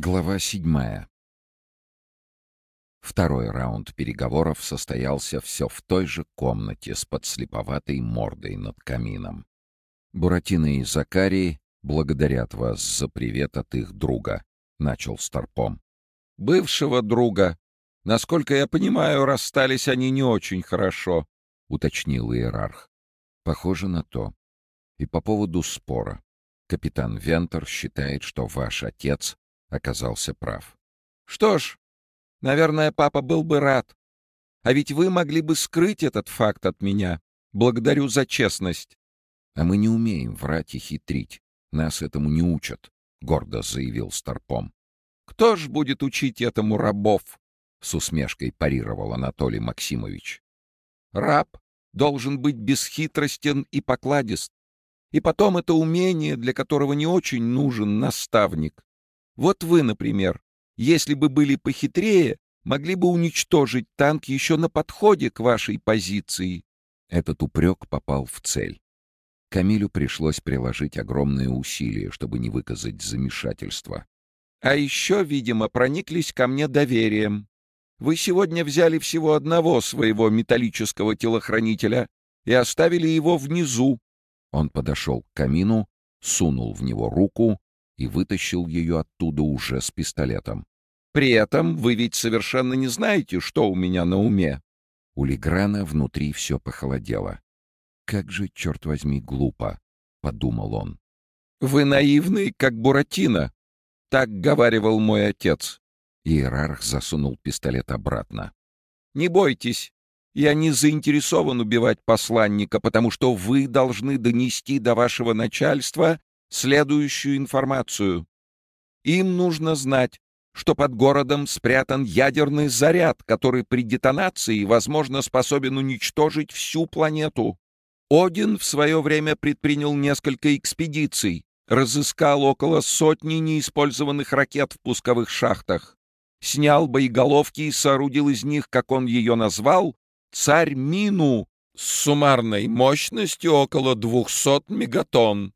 Глава седьмая. Второй раунд переговоров состоялся все в той же комнате с подслеповатой мордой над камином. Буратино и Закарий благодарят вас за привет от их друга, — начал Старпом. «Бывшего друга. Насколько я понимаю, расстались они не очень хорошо», — уточнил иерарх. «Похоже на то. И по поводу спора. Капитан Вентер считает, что ваш отец оказался прав. «Что ж, наверное, папа был бы рад. А ведь вы могли бы скрыть этот факт от меня. Благодарю за честность». «А мы не умеем врать и хитрить. Нас этому не учат», — гордо заявил Старпом. «Кто ж будет учить этому рабов?» — с усмешкой парировал Анатолий Максимович. «Раб должен быть бесхитростен и покладист. И потом это умение, для которого не очень нужен наставник. Вот вы, например, если бы были похитрее, могли бы уничтожить танк еще на подходе к вашей позиции. Этот упрек попал в цель. Камилю пришлось приложить огромные усилия, чтобы не выказать замешательства. А еще, видимо, прониклись ко мне доверием. Вы сегодня взяли всего одного своего металлического телохранителя и оставили его внизу. Он подошел к камину, сунул в него руку и вытащил ее оттуда уже с пистолетом. «При этом вы ведь совершенно не знаете, что у меня на уме». У Леграна внутри все похолодело. «Как же, черт возьми, глупо!» — подумал он. «Вы наивный, как Буратино!» — так говаривал мой отец. Иерарх засунул пистолет обратно. «Не бойтесь, я не заинтересован убивать посланника, потому что вы должны донести до вашего начальства следующую информацию. Им нужно знать, что под городом спрятан ядерный заряд, который при детонации, возможно, способен уничтожить всю планету. Один в свое время предпринял несколько экспедиций, разыскал около сотни неиспользованных ракет в пусковых шахтах, снял боеголовки и соорудил из них, как он ее назвал, царь-мину с суммарной мощностью около 200 мегатонн.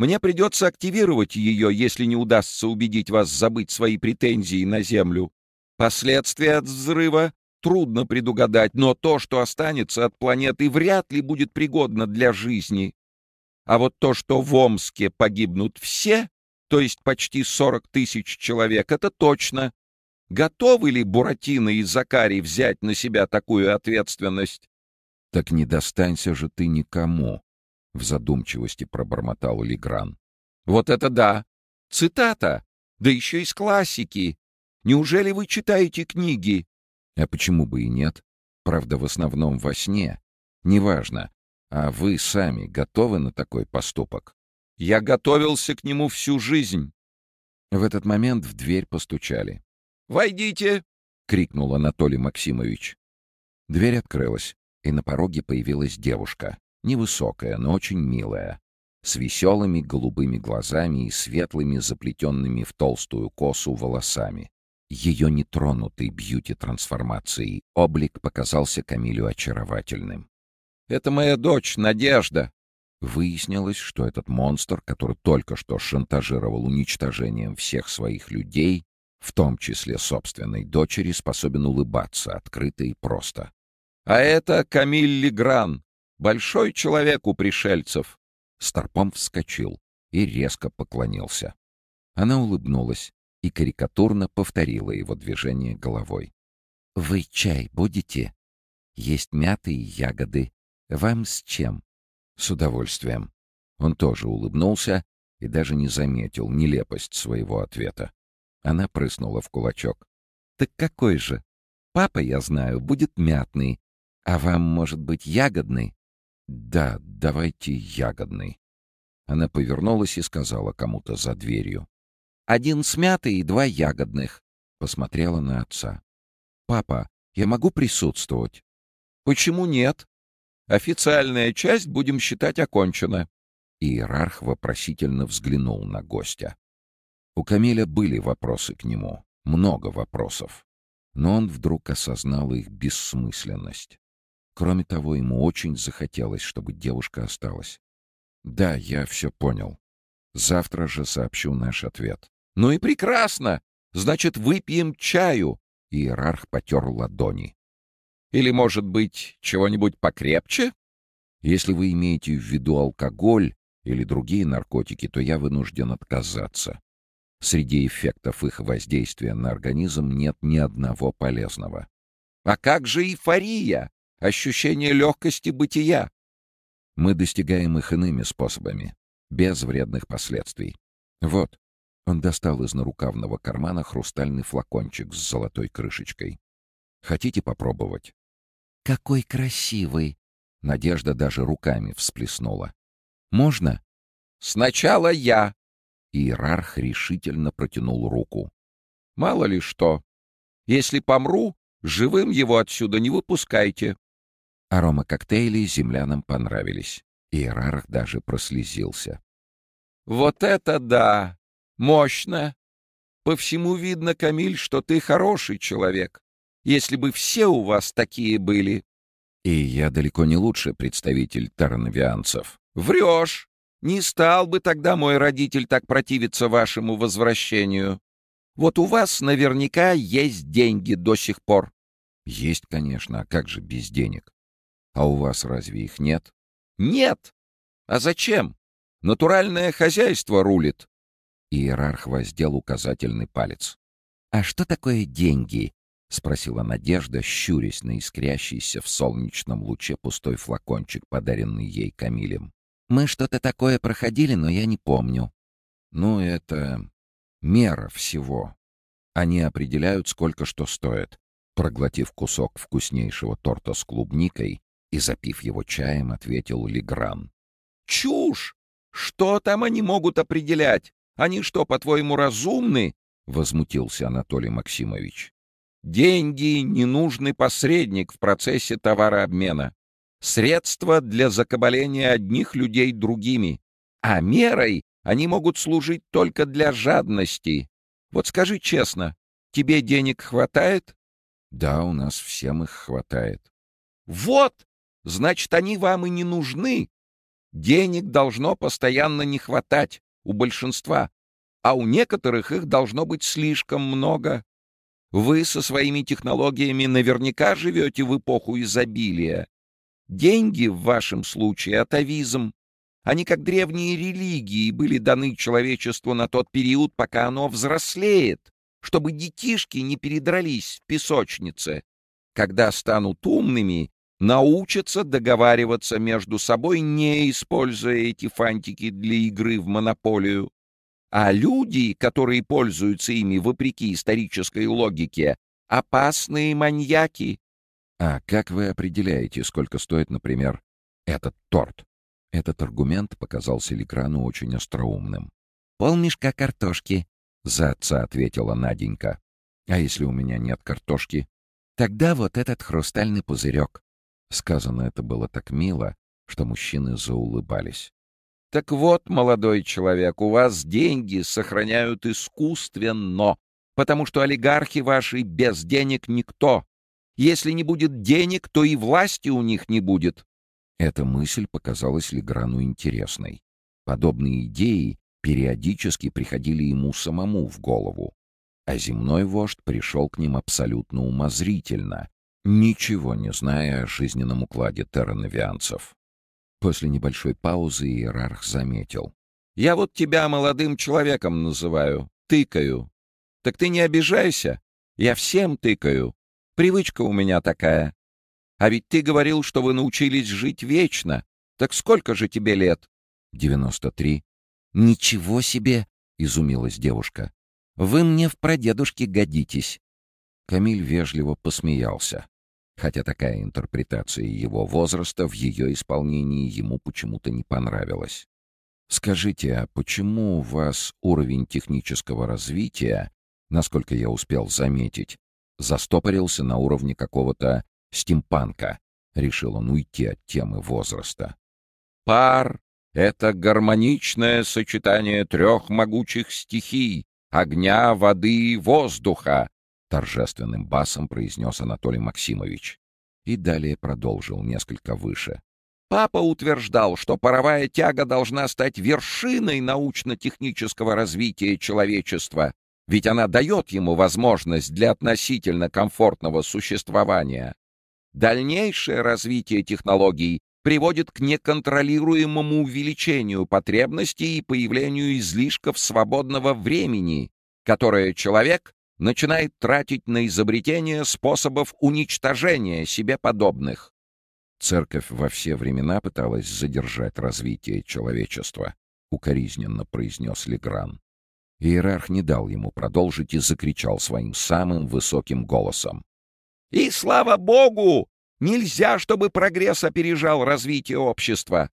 Мне придется активировать ее, если не удастся убедить вас забыть свои претензии на Землю. Последствия от взрыва трудно предугадать, но то, что останется от планеты, вряд ли будет пригодно для жизни. А вот то, что в Омске погибнут все, то есть почти 40 тысяч человек, это точно. Готовы ли Буратино и Закари взять на себя такую ответственность? — Так не достанься же ты никому, — в задумчивости пробормотал Легран. «Вот это да! Цитата! Да еще из классики! Неужели вы читаете книги?» «А почему бы и нет? Правда, в основном во сне. Неважно. А вы сами готовы на такой поступок?» «Я готовился к нему всю жизнь». В этот момент в дверь постучали. «Войдите!» — крикнул Анатолий Максимович. Дверь открылась, и на пороге появилась девушка. Невысокая, но очень милая, с веселыми голубыми глазами и светлыми, заплетенными в толстую косу волосами. Ее нетронутый бьюти-трансформацией облик показался Камилю очаровательным. «Это моя дочь, Надежда!» Выяснилось, что этот монстр, который только что шантажировал уничтожением всех своих людей, в том числе собственной дочери, способен улыбаться открыто и просто. «А это Камиль Легран, Большой человек у пришельцев. Старпом вскочил и резко поклонился. Она улыбнулась и карикатурно повторила его движение головой. «Вы чай будете? Есть мяты и ягоды. Вам с чем?» «С удовольствием». Он тоже улыбнулся и даже не заметил нелепость своего ответа. Она прыснула в кулачок. «Так какой же? Папа, я знаю, будет мятный, а вам, может быть, ягодный?» «Да, давайте ягодный». Она повернулась и сказала кому-то за дверью. «Один смятый и два ягодных», — посмотрела на отца. «Папа, я могу присутствовать?» «Почему нет? Официальная часть будем считать окончена». Иерарх вопросительно взглянул на гостя. У Камиля были вопросы к нему, много вопросов, но он вдруг осознал их бессмысленность. Кроме того, ему очень захотелось, чтобы девушка осталась. «Да, я все понял. Завтра же сообщу наш ответ». «Ну и прекрасно! Значит, выпьем чаю. Иерарх потер ладони. Или, может быть, чего-нибудь покрепче? Если вы имеете в виду алкоголь или другие наркотики, то я вынужден отказаться. Среди эффектов их воздействия на организм нет ни одного полезного. А как же эйфория? Ощущение легкости бытия? Мы достигаем их иными способами, без вредных последствий. Вот, он достал из нарукавного кармана хрустальный флакончик с золотой крышечкой. Хотите попробовать? «Какой красивый!» Надежда даже руками всплеснула. «Можно?» «Сначала я!» Иерарх решительно протянул руку. «Мало ли что. Если помру, живым его отсюда не выпускайте». Арома коктейлей землянам понравились. Иерарх даже прослезился. «Вот это да! Мощно! По всему видно, Камиль, что ты хороший человек. Если бы все у вас такие были, и я далеко не лучший представитель тарановианцев. Врешь! Не стал бы тогда мой родитель так противиться вашему возвращению. Вот у вас наверняка есть деньги до сих пор. Есть, конечно, а как же без денег? А у вас разве их нет? Нет! А зачем? Натуральное хозяйство рулит. Иерарх воздел указательный палец. А что такое деньги? — спросила Надежда, щурясь на искрящийся в солнечном луче пустой флакончик, подаренный ей Камилем. «Мы что-то такое проходили, но я не помню». «Ну, это мера всего. Они определяют, сколько что стоит». Проглотив кусок вкуснейшего торта с клубникой и запив его чаем, ответил Легран. «Чушь! Что там они могут определять? Они что, по-твоему, разумны?» — возмутился Анатолий Максимович. Деньги — ненужный посредник в процессе товарообмена. Средство для закабаления одних людей другими. А мерой они могут служить только для жадности. Вот скажи честно, тебе денег хватает? Да, у нас всем их хватает. Вот! Значит, они вам и не нужны. Денег должно постоянно не хватать у большинства, а у некоторых их должно быть слишком много. Вы со своими технологиями наверняка живете в эпоху изобилия. Деньги в вашем случае — атовизм. Они, как древние религии, были даны человечеству на тот период, пока оно взрослеет, чтобы детишки не передрались в песочнице. Когда станут умными, научатся договариваться между собой, не используя эти фантики для игры в монополию. А люди, которые пользуются ими вопреки исторической логике, опасные маньяки. А как вы определяете, сколько стоит, например, этот торт? Этот аргумент показался Лекрану очень остроумным. «Полмешка картошки», — за отца ответила Наденька. «А если у меня нет картошки?» «Тогда вот этот хрустальный пузырек». Сказано это было так мило, что мужчины заулыбались. Так вот, молодой человек, у вас деньги сохраняют искусственно, потому что олигархи ваши без денег никто. Если не будет денег, то и власти у них не будет. Эта мысль показалась Леграну интересной. Подобные идеи периодически приходили ему самому в голову. А земной вождь пришел к ним абсолютно умозрительно, ничего не зная о жизненном укладе террановианцев. После небольшой паузы иерарх заметил. «Я вот тебя молодым человеком называю, тыкаю. Так ты не обижайся, я всем тыкаю. Привычка у меня такая. А ведь ты говорил, что вы научились жить вечно. Так сколько же тебе лет?» «Девяносто три». «Ничего себе!» — изумилась девушка. «Вы мне в прадедушке годитесь». Камиль вежливо посмеялся хотя такая интерпретация его возраста в ее исполнении ему почему-то не понравилась. «Скажите, а почему у вас уровень технического развития, насколько я успел заметить, застопорился на уровне какого-то стимпанка?» Решил он уйти от темы возраста. «Пар — это гармоничное сочетание трех могучих стихий — огня, воды и воздуха, торжественным басом произнес Анатолий Максимович. И далее продолжил несколько выше. Папа утверждал, что паровая тяга должна стать вершиной научно-технического развития человечества. ведь она дает ему возможность для относительно комфортного существования. Дальнейшее развитие технологий приводит к неконтролируемому увеличению потребностей и появлению излишков свободного времени, которое человек начинает тратить на изобретение способов уничтожения себе подобных. Церковь во все времена пыталась задержать развитие человечества, укоризненно произнес Легран. Иерарх не дал ему продолжить и закричал своим самым высоким голосом. «И слава Богу! Нельзя, чтобы прогресс опережал развитие общества.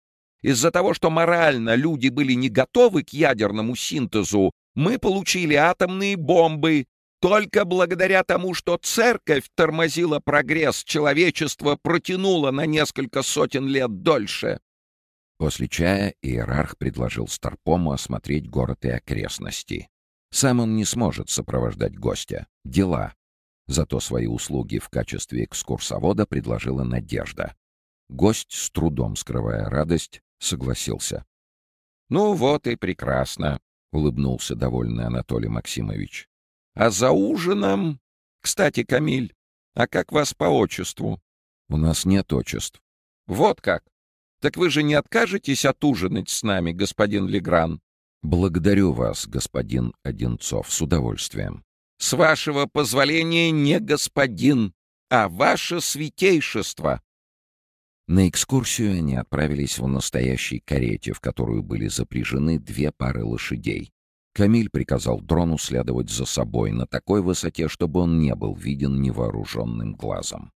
Из-за того, что морально люди были не готовы к ядерному синтезу, мы получили атомные бомбы. Только благодаря тому, что церковь тормозила прогресс, человечество протянуло на несколько сотен лет дольше. После чая иерарх предложил Старпому осмотреть город и окрестности. Сам он не сможет сопровождать гостя. Дела. Зато свои услуги в качестве экскурсовода предложила Надежда. Гость, с трудом скрывая радость, согласился. «Ну вот и прекрасно», — улыбнулся довольный Анатолий Максимович. «А за ужином... Кстати, Камиль, а как вас по отчеству?» «У нас нет отчеств». «Вот как? Так вы же не откажетесь отужинать с нами, господин Легран? Благодарю вас, господин Одинцов, с удовольствием. С вашего позволения не господин, а ваше святейшество. На экскурсию они отправились в настоящей карете, в которую были запряжены две пары лошадей. Камиль приказал дрону следовать за собой на такой высоте, чтобы он не был виден невооруженным глазом.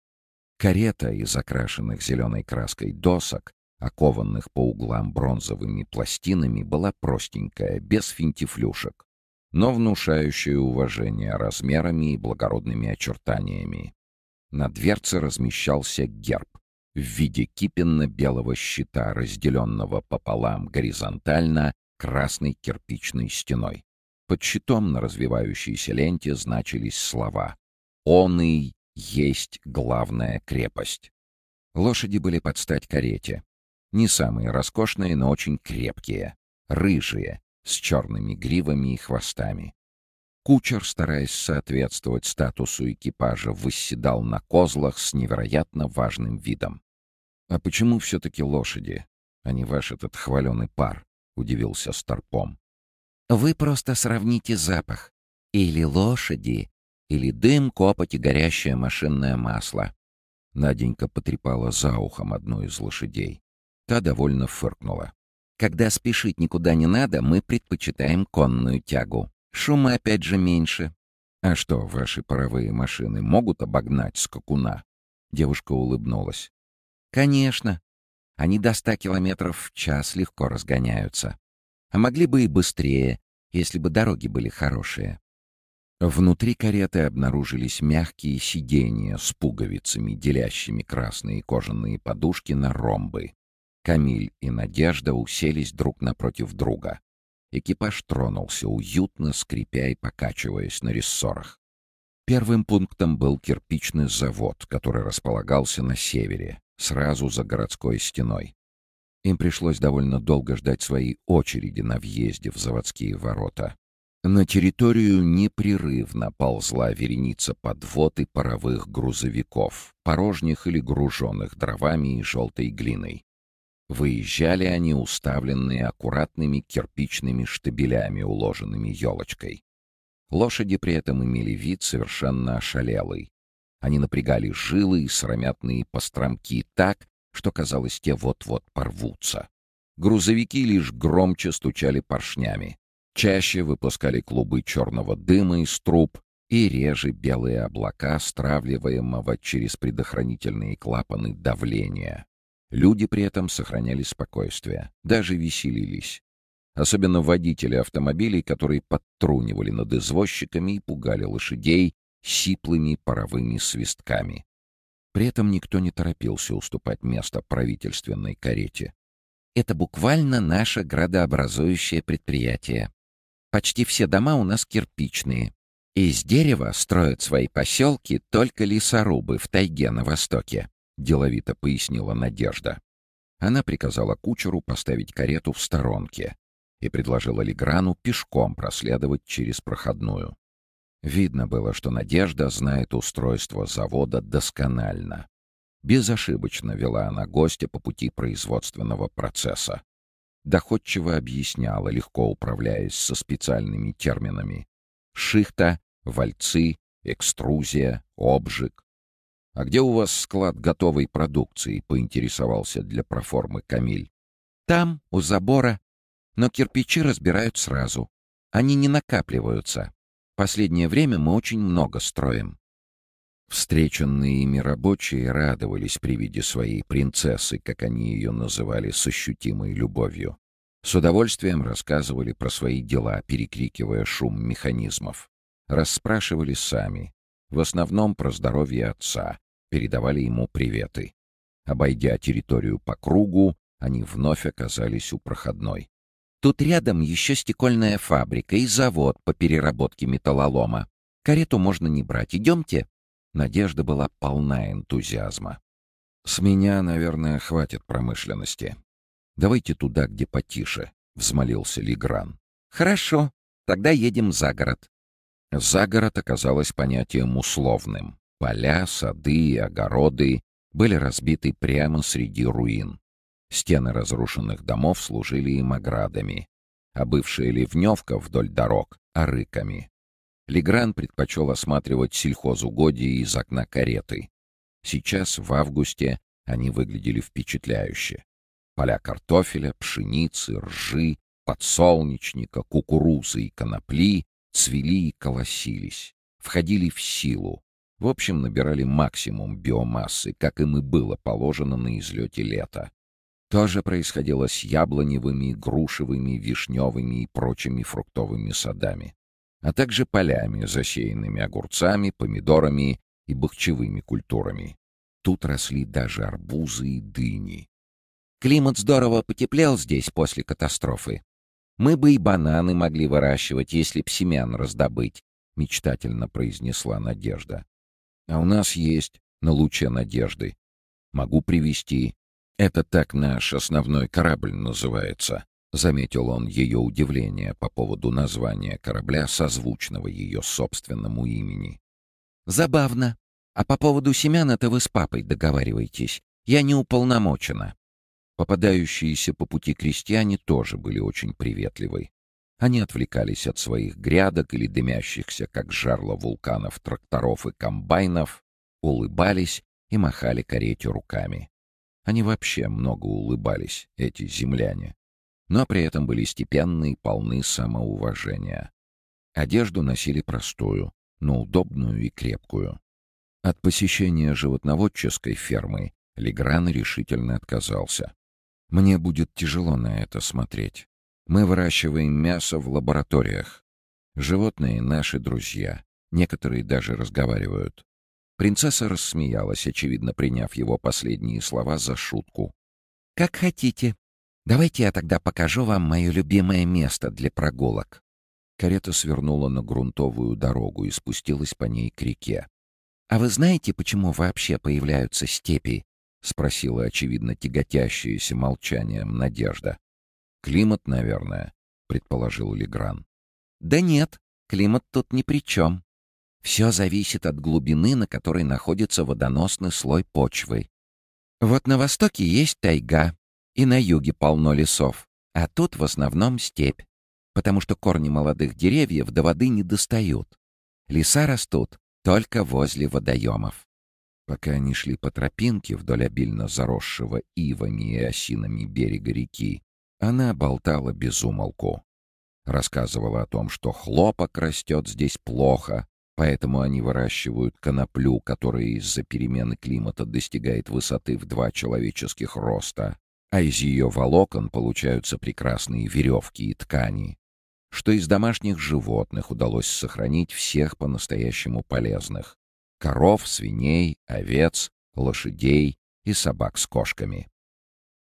Карета из окрашенных зеленой краской досок окованных по углам бронзовыми пластинами, была простенькая, без финтифлюшек, но внушающая уважение размерами и благородными очертаниями. На дверце размещался герб в виде кипенно-белого щита, разделенного пополам горизонтально красной кирпичной стеной. Под щитом на развивающейся ленте значились слова «Он и есть главная крепость». Лошади были под стать карете. Не самые роскошные, но очень крепкие. Рыжие, с черными гривами и хвостами. Кучер, стараясь соответствовать статусу экипажа, восседал на козлах с невероятно важным видом. «А почему все-таки лошади, а не ваш этот хваленый пар?» — удивился Старпом. «Вы просто сравните запах. Или лошади, или дым, копоть и горящее машинное масло». Наденька потрепала за ухом одну из лошадей. Та довольно фыркнула. «Когда спешить никуда не надо, мы предпочитаем конную тягу. Шума опять же меньше». «А что, ваши паровые машины могут обогнать скакуна?» Девушка улыбнулась. «Конечно. Они до ста километров в час легко разгоняются. А могли бы и быстрее, если бы дороги были хорошие». Внутри кареты обнаружились мягкие сиденья с пуговицами, делящими красные кожаные подушки на ромбы. Камиль и Надежда уселись друг напротив друга. Экипаж тронулся, уютно скрипя и покачиваясь на рессорах. Первым пунктом был кирпичный завод, который располагался на севере, сразу за городской стеной. Им пришлось довольно долго ждать своей очереди на въезде в заводские ворота. На территорию непрерывно ползла вереница подвод и паровых грузовиков, порожних или груженных дровами и желтой глиной. Выезжали они, уставленные аккуратными кирпичными штабелями, уложенными елочкой. Лошади при этом имели вид совершенно ошалелый. Они напрягали жилы и сыромятные постромки так, что, казалось, те вот-вот порвутся. Грузовики лишь громче стучали поршнями. Чаще выпускали клубы черного дыма из труб и реже белые облака, стравливаемого через предохранительные клапаны давления. Люди при этом сохраняли спокойствие, даже веселились. Особенно водители автомобилей, которые подтрунивали над извозчиками и пугали лошадей сиплыми паровыми свистками. При этом никто не торопился уступать место правительственной карете. Это буквально наше градообразующее предприятие. Почти все дома у нас кирпичные. Из дерева строят свои поселки только лесорубы в тайге на востоке. — деловито пояснила Надежда. Она приказала кучеру поставить карету в сторонке и предложила Леграну пешком проследовать через проходную. Видно было, что Надежда знает устройство завода досконально. Безошибочно вела она гостя по пути производственного процесса. Доходчиво объясняла, легко управляясь со специальными терминами. Шихта, вальцы, экструзия, обжиг. «А где у вас склад готовой продукции?» — поинтересовался для проформы Камиль. «Там, у забора. Но кирпичи разбирают сразу. Они не накапливаются. Последнее время мы очень много строим. Встреченные ими рабочие радовались при виде своей принцессы, как они ее называли, с ощутимой любовью. С удовольствием рассказывали про свои дела, перекрикивая шум механизмов. Расспрашивали сами. В основном про здоровье отца. Передавали ему приветы. Обойдя территорию по кругу, они вновь оказались у проходной. Тут рядом еще стекольная фабрика и завод по переработке металлолома. Карету можно не брать. Идемте?» Надежда была полна энтузиазма. «С меня, наверное, хватит промышленности. Давайте туда, где потише», — взмолился Лигран. «Хорошо. Тогда едем за город». За город оказалось понятием условным. Поля, сады и огороды были разбиты прямо среди руин. Стены разрушенных домов служили им оградами, а бывшая ливневка вдоль дорог — арыками. Легран предпочел осматривать сельхозугодия из окна кареты. Сейчас, в августе, они выглядели впечатляюще. Поля картофеля, пшеницы, ржи, подсолнечника, кукурузы и конопли цвели и колосились, входили в силу. В общем, набирали максимум биомассы, как им и было положено на излете лета. То же происходило с яблоневыми, грушевыми, вишневыми и прочими фруктовыми садами, а также полями, засеянными огурцами, помидорами и бахчевыми культурами. Тут росли даже арбузы и дыни. Климат здорово потеплел здесь после катастрофы. Мы бы и бананы могли выращивать, если б семян раздобыть, — мечтательно произнесла Надежда. — А у нас есть на луче надежды. Могу привезти. «Это так наш основной корабль называется», — заметил он ее удивление по поводу названия корабля, созвучного ее собственному имени. «Забавно. А по поводу семян это вы с папой договариваетесь. Я не уполномочена». Попадающиеся по пути крестьяне тоже были очень приветливы. Они отвлекались от своих грядок или дымящихся, как жарло вулканов, тракторов и комбайнов, улыбались и махали карете руками. Они вообще много улыбались, эти земляне. Но при этом были степенны и полны самоуважения. Одежду носили простую, но удобную и крепкую. От посещения животноводческой фермы Легран решительно отказался. «Мне будет тяжело на это смотреть. Мы выращиваем мясо в лабораториях. Животные — наши друзья. Некоторые даже разговаривают. Принцесса рассмеялась, очевидно приняв его последние слова за шутку. «Как хотите. Давайте я тогда покажу вам мое любимое место для прогулок». Карета свернула на грунтовую дорогу и спустилась по ней к реке. «А вы знаете, почему вообще появляются степи?» — спросила, очевидно, тяготящаяся молчанием Надежда. «Климат, наверное», — предположил Легран. «Да нет, климат тут ни при чем. Все зависит от глубины, на которой находится водоносный слой почвы. Вот на востоке есть тайга, и на юге полно лесов, а тут в основном степь, потому что корни молодых деревьев до воды не достают. Леса растут только возле водоемов. Пока они шли по тропинке вдоль обильно заросшего ивами и осинами берега реки, она болтала без умолку. Рассказывала о том, что хлопок растет здесь плохо, Поэтому они выращивают коноплю, которая из-за перемены климата достигает высоты в два человеческих роста, а из ее волокон получаются прекрасные веревки и ткани, что из домашних животных удалось сохранить всех по-настоящему полезных — коров, свиней, овец, лошадей и собак с кошками.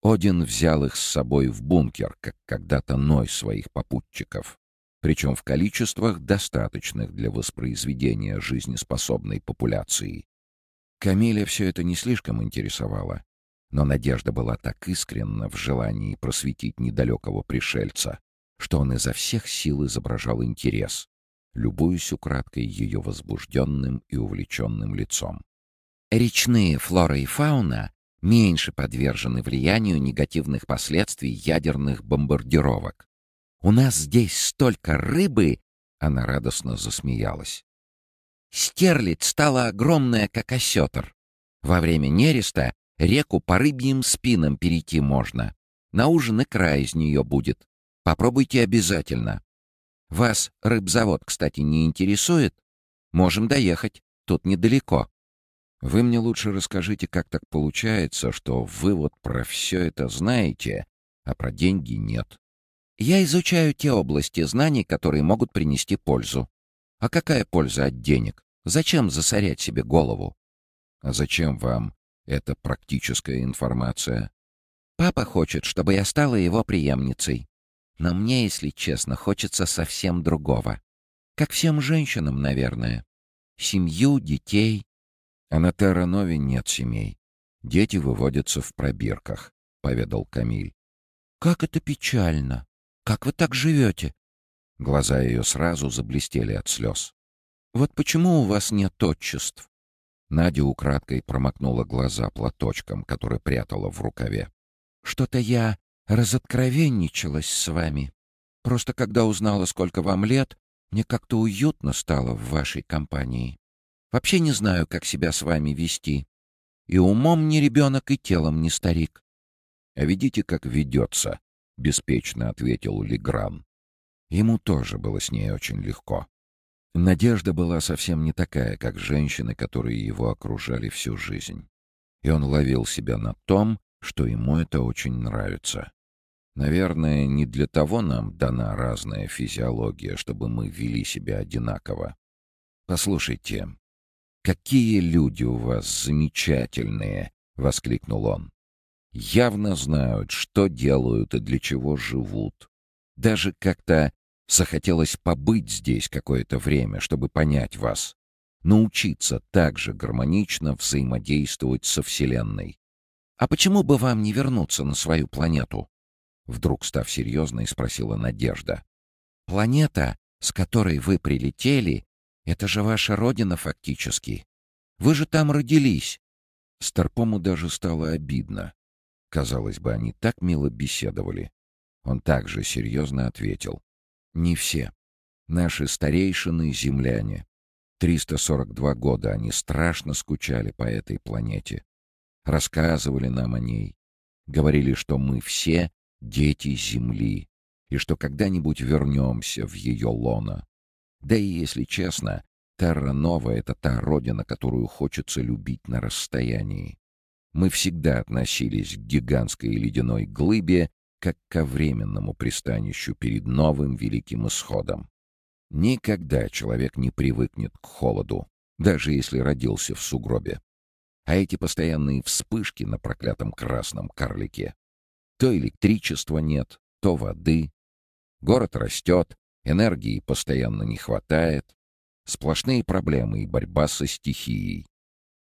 Один взял их с собой в бункер, как когда-то Ной своих попутчиков причем в количествах, достаточных для воспроизведения жизнеспособной популяции. Камиля все это не слишком интересовало, но надежда была так искренна в желании просветить недалекого пришельца, что он изо всех сил изображал интерес. любуясь украдкой ее возбужденным и увлеченным лицом. Речные флора и фауна меньше подвержены влиянию негативных последствий ядерных бомбардировок. У нас здесь столько рыбы, она радостно засмеялась. Стерлядь стала огромная, как осетр. Во время нереста реку по рыбьим спинам перейти можно. На ужин и край из нее будет. Попробуйте обязательно. Вас рыбзавод, кстати, не интересует? Можем доехать. Тут недалеко. Вы мне лучше расскажите, как так получается, что вы вот про все это знаете, а про деньги нет. Я изучаю те области знаний, которые могут принести пользу. А какая польза от денег? Зачем засорять себе голову? А зачем вам эта практическая информация? Папа хочет, чтобы я стала его преемницей. Но мне, если честно, хочется совсем другого. Как всем женщинам, наверное. Семью, детей. А на Терранове нет семей. Дети выводятся в пробирках, — поведал Камиль. Как это печально. Как вы так живете? Глаза ее сразу заблестели от слез. Вот почему у вас нет отчеств? Надя украдкой промокнула глаза платочком, который прятала в рукаве. Что-то я разоткровенничалась с вами. Просто когда узнала, сколько вам лет, мне как-то уютно стало в вашей компании. Вообще не знаю, как себя с вами вести. И умом не ребенок, и телом не старик. — А видите, как ведется, — беспечно ответил Легран. Ему тоже было с ней очень легко. Надежда была совсем не такая, как женщины, которые его окружали всю жизнь. И он ловил себя на том, что ему это очень нравится. Наверное, не для того нам дана разная физиология, чтобы мы вели себя одинаково. Послушайте, какие люди у вас замечательные, воскликнул он. Явно знают, что делают и для чего живут. Даже как-то захотелось побыть здесь какое-то время, чтобы понять вас, научиться так же гармонично взаимодействовать со Вселенной. А почему бы вам не вернуться на свою планету? Вдруг, став серьезной, спросила Надежда. «Планета, с которой вы прилетели, это же ваша родина фактически. Вы же там родились». Старпому даже стало обидно. Казалось бы, они так мило беседовали. Он также серьезно ответил. «Не все. Наши старейшины — земляне. 342 года они страшно скучали по этой планете. Рассказывали нам о ней. Говорили, что мы все дети Земли, и что когда-нибудь вернемся в ее лоно. Да и, если честно, Терра-Нова — это та родина, которую хочется любить на расстоянии. Мы всегда относились к гигантской ледяной глыбе как ко временному пристанищу перед новым великим исходом. Никогда человек не привыкнет к холоду, даже если родился в сугробе. А эти постоянные вспышки на проклятом красном карлике то электричества нет, то воды. Город растет, энергии постоянно не хватает. Сплошные проблемы и борьба со стихией.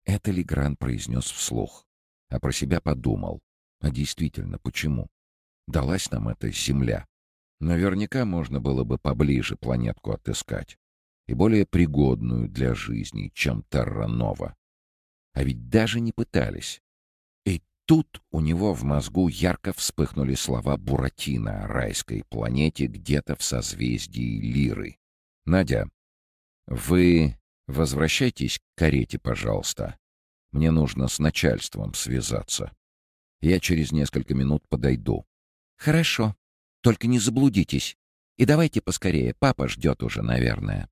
Это Легран произнес вслух, а про себя подумал. А действительно, почему? Далась нам эта Земля. Наверняка можно было бы поближе планетку отыскать. И более пригодную для жизни, чем Терра-Нова. А ведь даже не пытались. Тут у него в мозгу ярко вспыхнули слова Буратино о райской планете где-то в созвездии Лиры. «Надя, вы возвращайтесь к карете, пожалуйста. Мне нужно с начальством связаться. Я через несколько минут подойду». «Хорошо. Только не заблудитесь. И давайте поскорее, папа ждет уже, наверное».